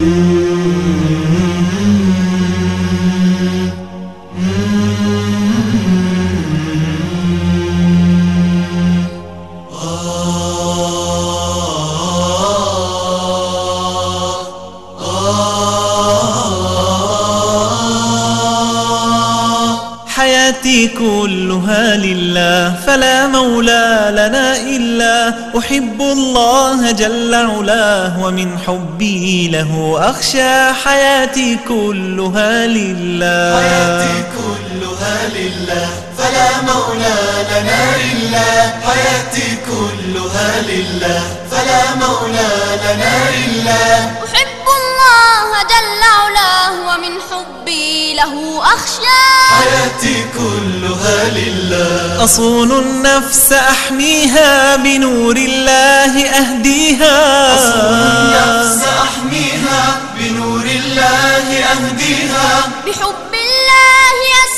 Música حياتي كلها لله فلا مولى لنا إلا. أحب الله جل علاه ومن حبي له أخشى. حياتي كلها لله. حياتي كلها لله فلا مولى لنا إلا. حياتي كلها لله فلا مولى لنا إلا. أحب الله جل علاه ومن حبي له أخشى. حياتي كلها لله. أصون النفس أحميها بنور الله أهديها. النفس أحميها بنور الله أهديها. بحب الله أسقيها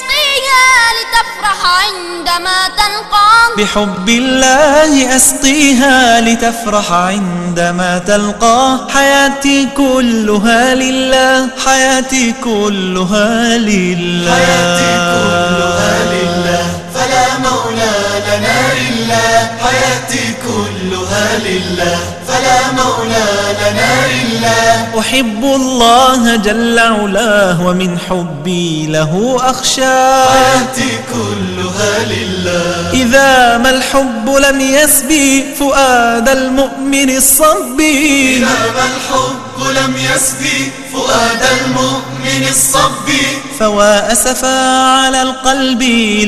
لتفرح عندما تلقاه. بحب الله أسقيها لتفرح عندما تلقاه. حياتي كلها لله حياتي كلها لله. حياتي كلها لله فلا مولى لنا إلا. حياتي كلها لله. فلا مولى لنا إلا أحب الله جل علاه ومن حبي له أخشى. حياتي كلها لله. إذا ما الحب لم يسبي فؤاد المؤمن الصبي. إذا ما الحب لم يسبي فؤاد المؤمن الصبي. فوا أسفا على القلب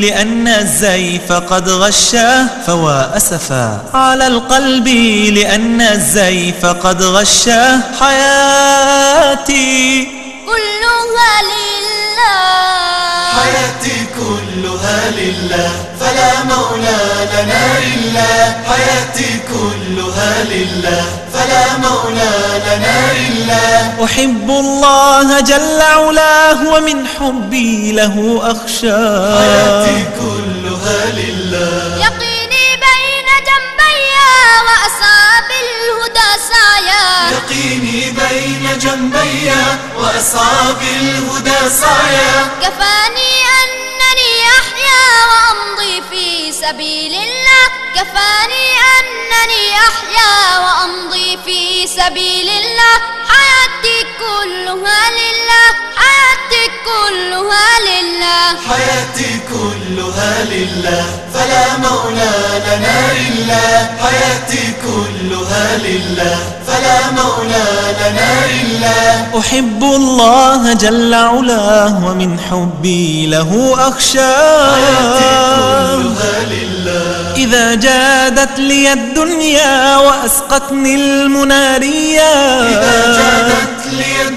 لأن الزيف قد غشاه. فوا أسفا على القلب لأن الزيف قد غشاه حياتي. كلها لله. حياتي كلها لله فلا مولى لنا إلا. حياتي كلها لله فلا مولى لنا إلا. أحب الله جل علاه ومن حبي له أخشاه حياتي كلها يقيني بين جنبي وأسعى بالهدى سعيا كفاني أنني أحيا وأمضي في سبيل الله. كفاني أنني أحيا وأمضي في سبيل الله. حياتي كلها لله حياتي كلها لله. حياتي كلها لله فلا مولى لنا إلا. حياتي كلها لله فلا مولى لنا إلا. أحب الله جل علاه ومن حبي له حياتي أخشاه كلها لله. إذا جادت لي الدنيا وأسقتني المناريا. إذا جادت لي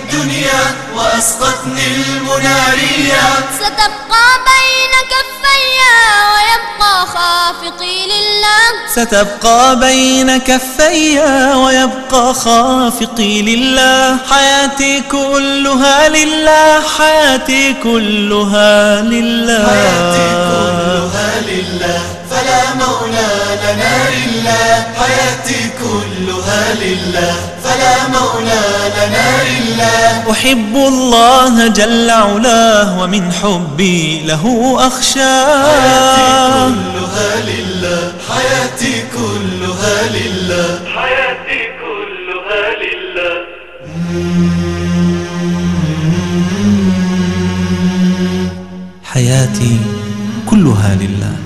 وأسقطني المنارية. ستبقى بين كفي ويبقى خافقي لله. ستبقى بين كفي ويبقى خافقي لله. حياتي كلها لله حياتي كلها لله. حياتي كلها لله. فلا مولى إلا حياتي كلها لله. فلا مولى لنا إلا. أحب الله جل علاه ومن حبي له حياتي أخشاه كلها لله. حياتي كلها لله. حياتي كلها لله. حياتي كلها لله.